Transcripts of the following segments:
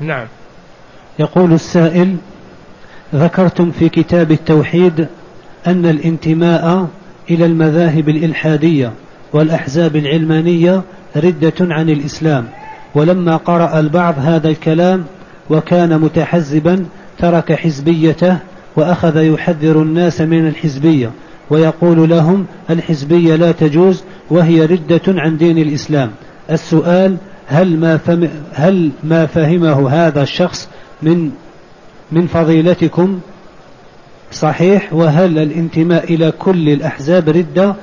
نعم. يقول السائل ذكرتم في كتاب التوحيد أن الانتماء إلى المذاهب الإلحادية والأحزاب العلمانية ردة عن الإسلام ولما قرأ البعض هذا الكلام وكان متحزبا ترك حزبيته وأخذ يحذر الناس من الحزبية ويقول لهم الحزبية لا تجوز وهي ردة عن دين الإسلام. السؤال هل ما, فهم هل ما فهمه هذا الشخص من من فضيلتكم؟ صحيح. وهل الانتماء إلى كل الأحزاب ردة؟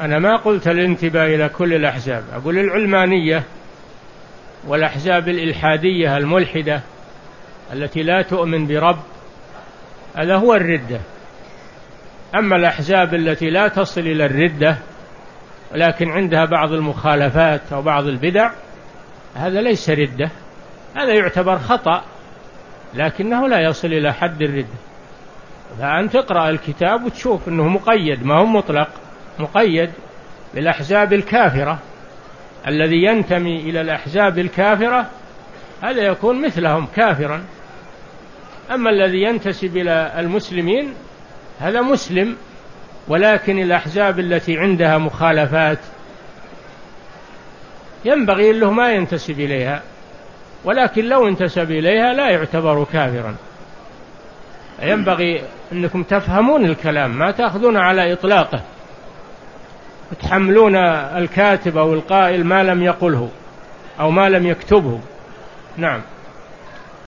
أنا ما قلت الانتماء إلى كل الأحزاب. أقول العلمانية والأحزاب الإلحادية الملحدة التي لا تؤمن برب هذا هو الردة. أما الأحزاب التي لا تصل إلى الردة لكن عندها بعض المخالفات أو بعض البدع هذا ليس ردة هذا يعتبر خطأ لكنه لا يصل إلى حد الردة. فأنت تقرأ الكتاب وتشوف أنه مقيد ما هو مطلق مقيد بالأحزاب الكافرة. الذي ينتمي إلى الأحزاب الكافرة هذا يكون مثلهم كافرا. أما الذي ينتسب إلى المسلمين هذا مسلم ولكن الأحزاب التي عندها مخالفات ينبغي له ما ينتسب إليها ولكن لو انتسب إليها لا يعتبر كافرا. ينبغي أنكم تفهمون الكلام ما تأخذون على إطلاقه. تحملون الكاتب أو القائل ما لم يقله أو ما لم يكتبه. نعم.